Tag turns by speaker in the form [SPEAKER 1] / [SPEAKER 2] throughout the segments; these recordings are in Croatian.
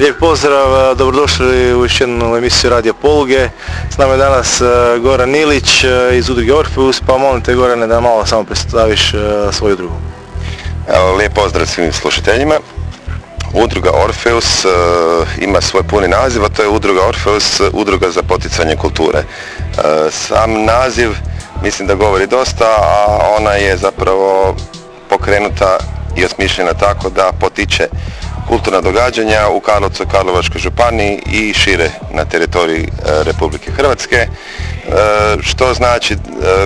[SPEAKER 1] Lijep pozdrav, dobrodošli u još emisiju Radija Poluge. S nama je danas Goran Nilić iz udruge Orfeus, pa molim te Gorane da malo samo predstaviš svoju udrugu.
[SPEAKER 2] Lijep pozdrav svim slušateljima. Udruga Orfeus ima svoj puni naziv, a to je Udruga Orfeus, Udruga za poticanje kulture. sam naziv mislim da govori dosta, a ona je zapravo pokrenuta i osmišljena tako da potiče kulturna događanja u Karlovcu Karlovačkoj županiji i šire na teritoriji e, Republike Hrvatske, e, što znači e,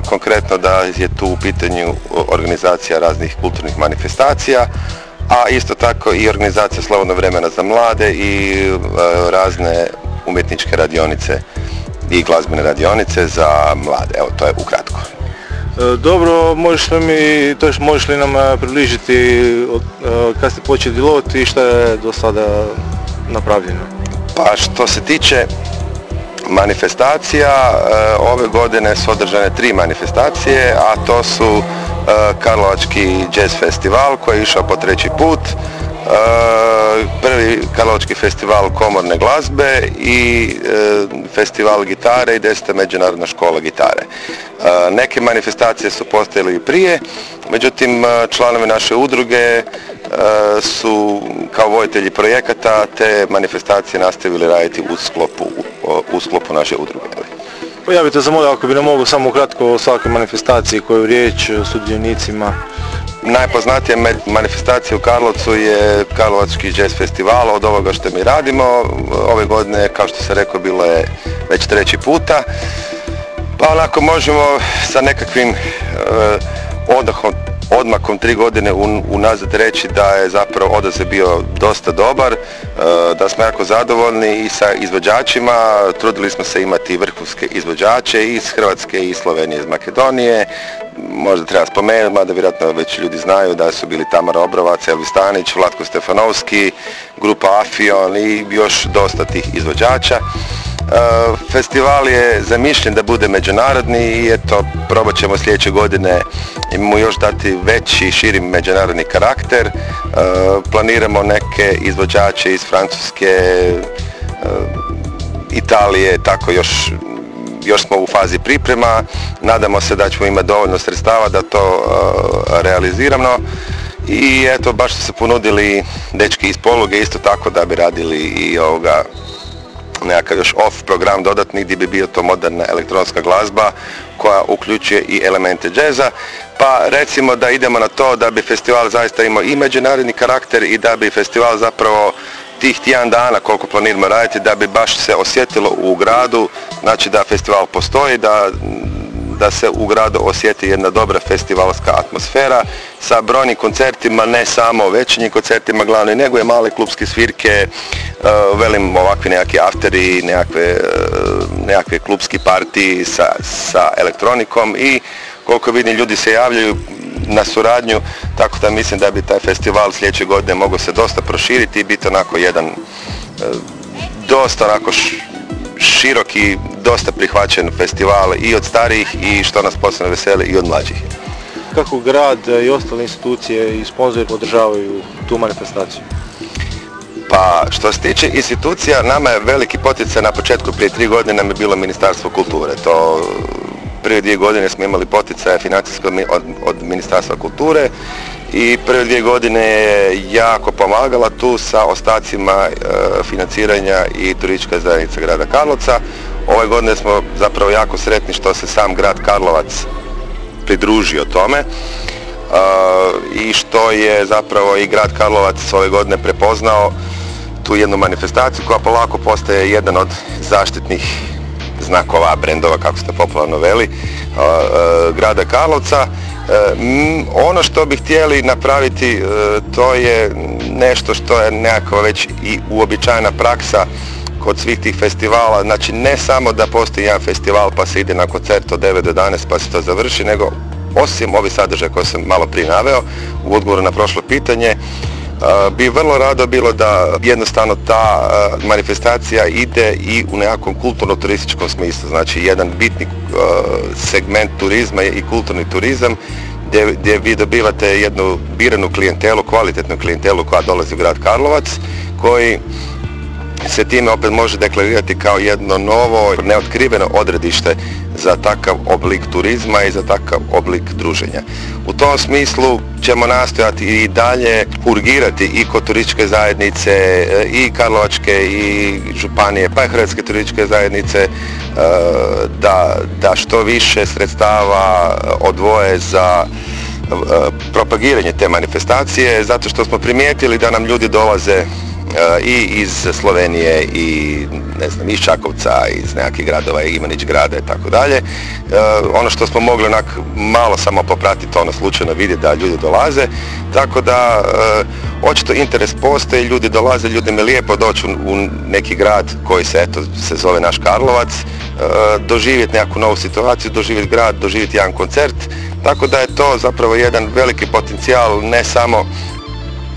[SPEAKER 2] konkretno da je tu u pitanju organizacija raznih kulturnih manifestacija, a isto tako i organizacija slobodnog vremena za mlade i razne umjetničke radionice i glazbene radionice za mlade. Evo, to je ukratko.
[SPEAKER 1] E, dobro, možeš li mi, to možeš li nam e, približiti e, kad ste počeli djelovati i što je do sada napravljeno?
[SPEAKER 2] Pa što se tiče manifestacija, ove godine su održane tri manifestacije, a to su Karlovački jazz festival koji je išao po treći put, prvi Karlovački festival komorne glazbe i e, festival gitare i deseta međunarodna škola gitare. E, neke manifestacije su postojele i prije, međutim e, članovi naše udruge su kao vojitelji projekata te manifestacije nastavili raditi u sklopu, u sklopu naše udruge.
[SPEAKER 1] Pa ja bih te zamolio ako bi ne mogu samo kratko o svakoj manifestaciji koju riječ sudionicima
[SPEAKER 2] Najpoznatija manifestacija u Karlovcu je Karlovački jazz festival od ovoga što mi radimo. Ove godine, kao što se rekao, bilo je već treći puta. Pa onako možemo sa nekakvim e, odahom, odmakom tri godine unazad reći da je zapravo odaziv bio dosta dobar, e, da smo jako zadovoljni i sa izvođačima. Trudili smo se imati vrhunske izvođače iz Hrvatske i Slovenije, iz Makedonije, možda treba spomenuti, mada vjerojatno već ljudi znaju da su bili Tamara Obrovac, Elvis Stanić, Vlatko Stefanovski, grupa Afion i još dosta tih izvođača. E, festival je zamišljen da bude međunarodni i eto, probat ćemo sljedeće godine mu još dati veći, širi međunarodni karakter. E, planiramo neke izvođače iz Francuske, e, Italije, tako još još smo u fazi priprema, nadamo se da ćemo imati dovoljno sredstava da to realiziramo i eto baš su se ponudili dečki iz poluge isto tako da bi radili i ovoga nekakav još off program dodatni gdje bi bio to moderna elektronska glazba koja uključuje i elemente džeza. Pa recimo da idemo na to da bi festival zaista imao i međunarodni karakter i da bi festival zapravo tih tjedan dana koliko planiramo raditi da bi baš se osjetilo u gradu, znači da festival postoji, da, da se u gradu osjeti jedna dobra festivalska atmosfera sa brojnim koncertima, ne samo većinim koncertima glavni, nego je male klubske svirke, uh, velim ovakvi nekakvi afteri, nekakve, uh, nekakve klubski partiji sa, sa elektronikom i koliko vidim ljudi se javljaju na suradnju, tako da mislim da bi taj festival sljedeće godine mogao se dosta proširiti i biti onako jedan e, dosta onako široki, dosta prihvaćen festival i od starijih i što nas posebno veseli i od mlađih.
[SPEAKER 1] Kako grad i ostale institucije i sponzori podržavaju tu manifestaciju?
[SPEAKER 2] Pa što se tiče institucija, nama je veliki poticaj na početku prije tri godine nam je bilo Ministarstvo kulture. To Prve dvije godine smo imali poticaje financijsko od, od Ministarstva kulture i prve dvije godine je jako pomagala tu sa ostacima e, financiranja i turistička zajednica grada Karlovca. Ove godine smo zapravo jako sretni što se sam grad Karlovac pridružio tome e, i što je zapravo i grad Karlovac ove godine prepoznao tu jednu manifestaciju koja polako postaje jedan od zaštitnih znakova, brendova, kako ste popularno veli, grada Karlovca. Ono što bi htjeli napraviti e, to je nešto što je nekakva već i uobičajena praksa kod svih tih festivala, znači ne samo da postoji jedan festival pa se ide na koncert od 9 do 11 pa se to završi, nego osim ovih sadržaja koje sam malo prije naveo u odgovoru na prošlo pitanje, bi vrlo rado bilo da jednostavno ta manifestacija ide i u nekakvom kulturno-turističkom smislu. Znači jedan bitni segment turizma i kulturni turizam gdje, gdje vi dobivate jednu biranu klijentelu, kvalitetnu klijentelu koja dolazi u grad Karlovac koji se time opet može deklarirati kao jedno novo, neotkriveno odredište za takav oblik turizma i za takav oblik druženja. U tom smislu ćemo nastojati i dalje urgirati i kod turističke zajednice e, i Karlovačke i županije pa i Hrvatske turističke zajednice e, da, da što više sredstava odvoje za e, propagiranje te manifestacije zato što smo primijetili da nam ljudi dolaze i iz Slovenije i ne znam, iz Čakovca, iz nekakvih gradova, Imanić grada i tako dalje. Ono što smo mogli onak malo samo popratiti, ono slučajno vidjeti da ljudi dolaze, tako da e, očito interes postoji, ljudi dolaze, ljudima je lijepo doći u neki grad koji se eto se zove naš Karlovac, e, doživjeti nekakvu novu situaciju, doživjeti grad, doživjeti jedan koncert, tako da je to zapravo jedan veliki potencijal ne samo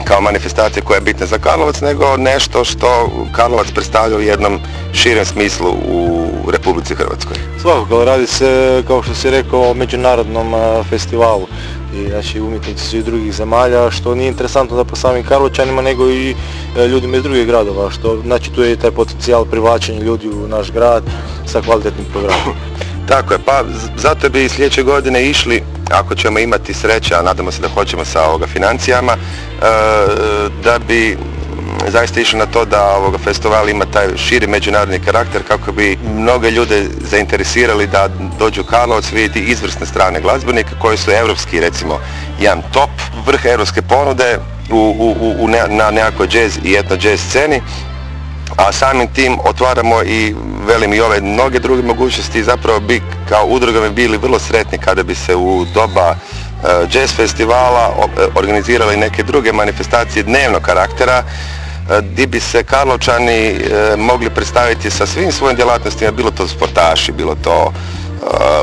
[SPEAKER 2] kao manifestacija koja je bitna za Karlovac, nego nešto što Karlovac predstavlja u jednom širem smislu u Republici Hrvatskoj.
[SPEAKER 1] Svakako, radi se, kao što si rekao, o međunarodnom festivalu i znači umjetnici su iz drugih zemalja, što nije interesantno da po samim Karlovčanima, nego i e, ljudima iz drugih gradova, što znači tu je taj potencijal privlačenja ljudi u naš grad sa kvalitetnim programom.
[SPEAKER 2] Tako je, pa zato bi sljedeće godine išli, ako ćemo imati sreće, a nadamo se da hoćemo sa ovoga financijama, e, da bi zaista išli na to da ovoga festival ima taj širi međunarodni karakter kako bi mnoge ljude zainteresirali da dođu u Karlovac vidjeti izvrsne strane glazbenike koji su europski recimo jedan top vrh europske ponude u, u, na nekakvoj jazz i etno jazz sceni a samim tim otvaramo i velim i ove mnoge druge mogućnosti. Zapravo bi kao udruga bi bili vrlo sretni kada bi se u doba e, jazz festivala organizirali neke druge manifestacije dnevnog karaktera e, gdje bi se Karlovčani e, mogli predstaviti sa svim svojim djelatnostima, bilo to sportaši, bilo to Uh,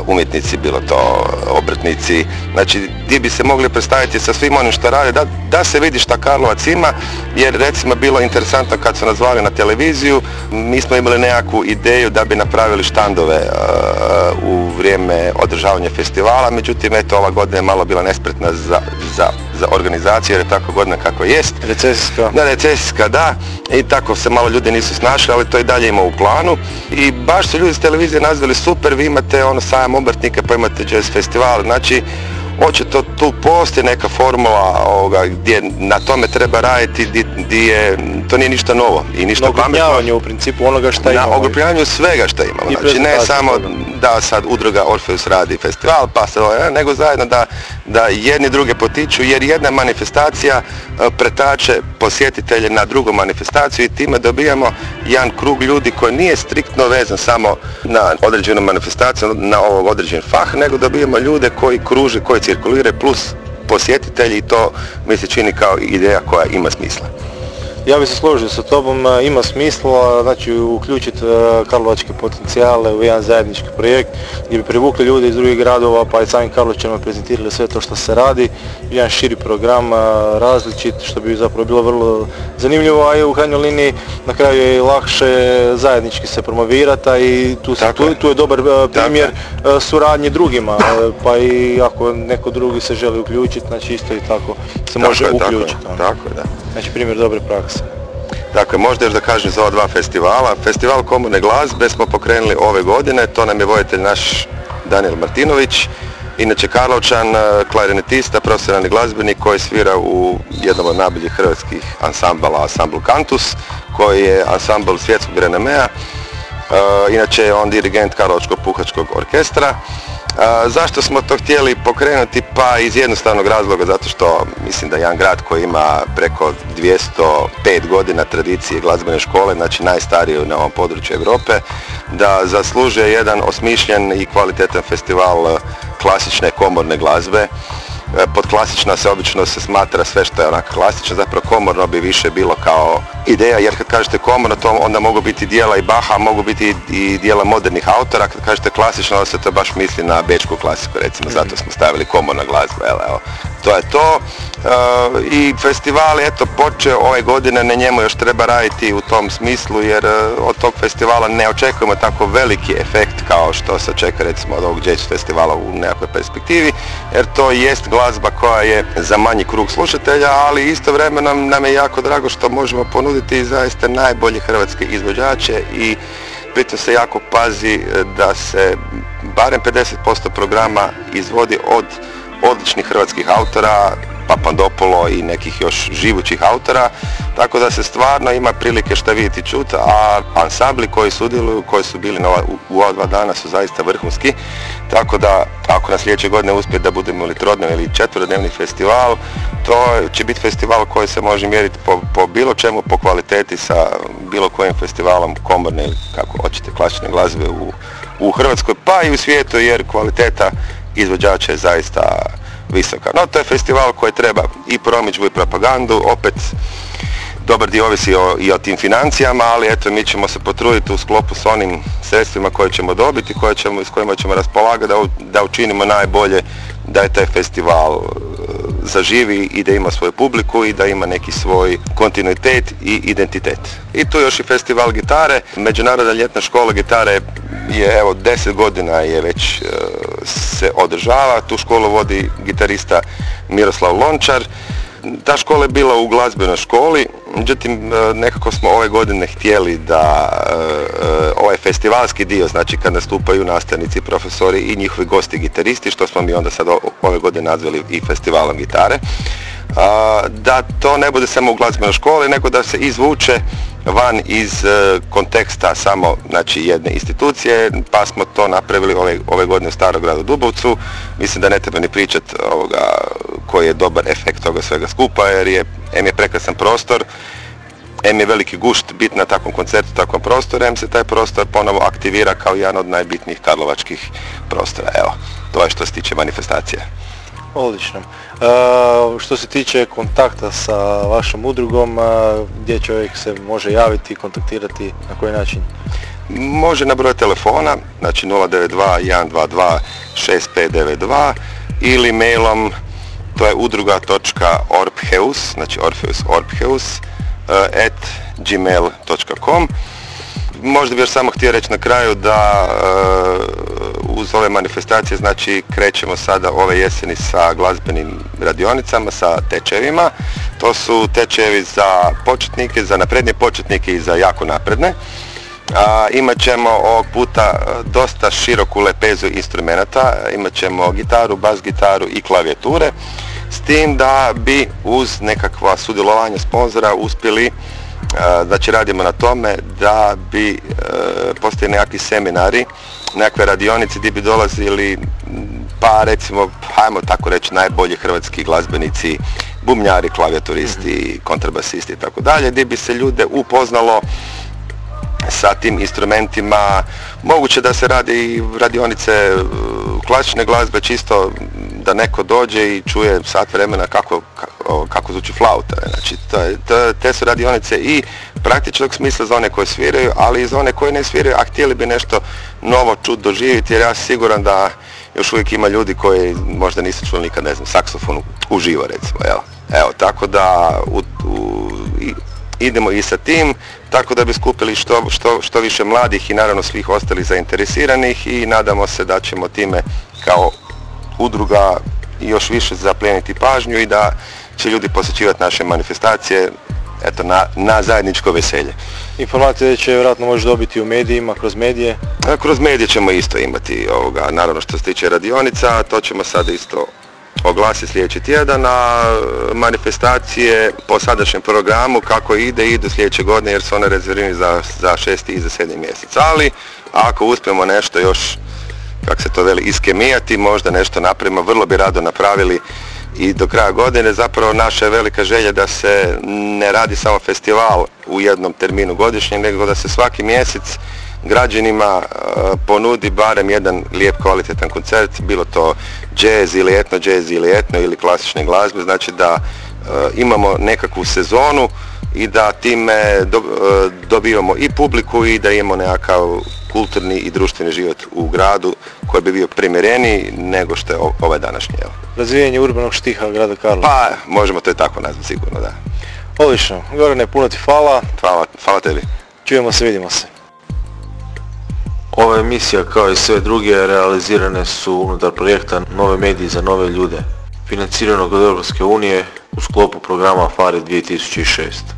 [SPEAKER 2] umjetnici, bilo to obrtnici, znači gdje bi se mogli predstaviti sa svim onim što rade, da, da se vidi šta Karlovac ima, jer recimo bilo interesantno kad su nas zvali na televiziju, mi smo imali nekakvu ideju da bi napravili štandove uh, u vrijeme održavanja festivala, međutim eto ova godina je malo bila nespretna za, za, za organizaciju jer je tako godina kako jest.
[SPEAKER 1] Recesijska.
[SPEAKER 2] Da, recesijska, da. I tako se malo ljudi nisu snašli, ali to i dalje ima u planu. I baš su ljudi s televizije nazvali super, vi imate ono sajam obrtnika pa imate jazz festival. Znači, očito tu postoji neka formula ovoga, gdje na tome treba raditi, gdje je, to nije ništa novo i ništa
[SPEAKER 1] pametno. u principu onoga šta imamo.
[SPEAKER 2] Na ogrupljavanju svega šta imamo. Znači ne samo da sad udruga Orfeus radi festival, pa se nego zajedno da, da jedni druge potiču, jer jedna manifestacija pretače posjetitelje na drugu manifestaciju i time dobijamo jedan krug ljudi koji nije striktno vezan samo na određenu manifestaciju, na ovog određen fah, nego dobijamo ljude koji kruže, koji cirkuliraju plus posjetitelji i to mi se čini kao ideja koja ima smisla.
[SPEAKER 1] Ja bih se složio sa tobom, e, ima smisla znači, uključiti e, karlovačke potencijale u jedan zajednički projekt gdje bi privukli ljude iz drugih gradova pa i samim Karlovčanima prezentirali sve to što se radi, jedan širi program e, različit što bi zapravo bilo vrlo zanimljivo, a i u krajnjoj liniji na kraju je lakše zajednički se promovirati i tu, tu, tu, je dobar primjer suradnje drugima, pa i ako neko drugi se želi uključiti, znači isto i tako se može uključiti.
[SPEAKER 2] Tako, tako, da.
[SPEAKER 1] Znači primjer dobre prakse.
[SPEAKER 2] Dakle, možda još da kažem za ova dva festivala. Festival komune glazbe smo pokrenuli ove godine, to nam je vojitelj naš Daniel Martinović, inače Karlovčan, e, klarinetista, profesionalni glazbenik koji svira u jednom od najboljih hrvatskih ansambala, ansambl Cantus, koji je ansambl svjetskog renomea. E, inače je on dirigent Karlovačkog puhačkog orkestra zašto smo to htjeli pokrenuti? Pa iz jednostavnog razloga, zato što mislim da jedan grad koji ima preko 205 godina tradicije glazbene škole, znači najstariju na ovom području Europe, da zaslužuje jedan osmišljen i kvalitetan festival klasične komorne glazbe pod klasična se obično se smatra sve što je onako klasično, zapravo komorno bi više bilo kao ideja, jer kad kažete komorno to onda mogu biti dijela i Baha, mogu biti i dijela modernih autora, kad kažete klasično onda se to baš misli na bečku klasiku recimo, zato smo stavili komorna glazba, evo, to je to. I festival eto počeo ove godine, na njemu još treba raditi u tom smislu jer od tog festivala ne očekujemo tako veliki efekt kao što se očeka recimo od ovog jazz festivala u nekakvoj perspektivi jer to jest glazba koja je za manji krug slušatelja, ali istovremeno nam je jako drago što možemo ponuditi zaista najbolje hrvatske izvođače i pritom se jako pazi da se barem 50% programa izvodi od odličnih hrvatskih autora, Papandopolo i nekih još živućih autora, tako da se stvarno ima prilike šta vidjeti čut, a ansambli koji sudjeluju, koji su bili u, ova dva dana su zaista vrhunski, tako da ako na sljedeće godine uspije da budemo ili trodnevni ili četvorodnevni festival, to će biti festival koji se može mjeriti po, po bilo čemu, po kvaliteti sa bilo kojim festivalom komorne kako hoćete klasične glazbe u, u Hrvatskoj pa i u svijetu jer kvaliteta izvođača je zaista visoka. No to je festival koji treba i promičbu i propagandu, opet dobar dio ovisi o, i o tim financijama, ali eto mi ćemo se potruditi u sklopu s onim sredstvima koje ćemo dobiti, koje ćemo, s kojima ćemo raspolagati da, da učinimo najbolje da je taj festival zaživi i da ima svoju publiku i da ima neki svoj kontinuitet i identitet. I tu još i festival gitare, Međunarodna ljetna škola gitare je evo deset godina je već e, se održava, tu školu vodi gitarista Miroslav Lončar. Ta škola je bila u glazbenoj školi, međutim e, nekako smo ove godine htjeli da ovaj festivalski dio, znači kad nastupaju nastavnici, profesori i njihovi gosti gitaristi, što smo mi onda sad ove godine nazvali i festivalom gitare, da to ne bude samo u glazbenoj školi, nego da se izvuče van iz e, konteksta samo znači, jedne institucije, pa smo to napravili ove, ove godine u Starogradu Dubovcu. Mislim da ne treba ni pričati koji je dobar efekt toga svega skupa, jer je, M je prekrasan prostor, M je veliki gušt bit na takvom koncertu, takvom prostoru, M se taj prostor ponovo aktivira kao jedan od najbitnijih karlovačkih prostora. Evo, to je što se tiče manifestacije.
[SPEAKER 1] Odlično. E, što se tiče kontakta sa vašom udrugom, gdje čovjek se može javiti kontaktirati, na koji način?
[SPEAKER 2] Može na broj telefona, znači 092 122 6592 ili mailom, to je udruga.orpheus, znači Orpheus Orpheus, at gmail.com. Možda bih još samo htio reći na kraju da uz ove manifestacije znači krećemo sada ove jeseni sa glazbenim radionicama, sa tečevima. To su tečevi za početnike, za naprednje početnike i za jako napredne. A, imat ćemo ovog puta dosta široku lepezu instrumenta, imat ćemo gitaru, bas gitaru i klavijature, s tim da bi uz nekakva sudjelovanja sponzora uspjeli znači radimo na tome da bi e, nekakvi seminari, nekakve radionice gdje bi dolazili pa recimo, hajmo tako reći, najbolji hrvatski glazbenici, bumnjari, klavijaturisti, mhm. kontrabasisti i tako dalje, gdje bi se ljude upoznalo sa tim instrumentima. Moguće da se radi i radionice e, klasične glazbe čisto da neko dođe i čuje sat vremena kako, kako, zvuči flauta. Znači, te su radionice i praktičnog smisla za one koje sviraju, ali i za one koje ne sviraju, a htjeli bi nešto novo čut doživjeti, jer ja siguran da još uvijek ima ljudi koji možda nisu čuli nikad, ne znam, saksofonu uživo recimo, evo. Evo, tako da u, idemo i sa tim, tako da bi skupili što, što, što više mladih i naravno svih ostalih zainteresiranih i nadamo se da ćemo time kao udruga još više zaplijeniti pažnju i da će ljudi posjećivati naše manifestacije eto, na, na zajedničko veselje.
[SPEAKER 1] Informacije će vjerojatno možeš dobiti u medijima, kroz medije?
[SPEAKER 2] kroz medije ćemo isto imati ovoga, naravno što se tiče radionica, to ćemo sad isto oglasiti sljedeći tjedan, a manifestacije po sadašnjem programu kako ide, idu sljedeće godine jer su one rezervirane za, za šesti i za sedmi mjesec. Ali ako uspijemo nešto još kako se to veli, iskemijati, možda nešto napravimo, vrlo bi rado napravili i do kraja godine. Zapravo naša je velika želja da se ne radi samo festival u jednom terminu godišnje, nego da se svaki mjesec građanima e, ponudi barem jedan lijep kvalitetan koncert, bilo to jazz ili etno jazz ili etno ili klasične glazbe, znači da e, imamo nekakvu sezonu i da time do, e, dobijemo i publiku i da imamo nekakav kulturni i društveni život u gradu koji bi bio primjereniji nego što je ovaj današnji. Evo.
[SPEAKER 3] Razvijenje urbanog štiha grada Karlovca.
[SPEAKER 2] Pa, možemo to i tako nazvati sigurno, da.
[SPEAKER 3] Odlično. Gorane, puno ti hvala.
[SPEAKER 2] Hvala, hvala tebi.
[SPEAKER 3] Čujemo se, vidimo se.
[SPEAKER 1] Ova emisija kao i sve druge realizirane su unutar projekta Nove mediji za nove ljude, financiranog od Europske unije u sklopu programa FARE 2006.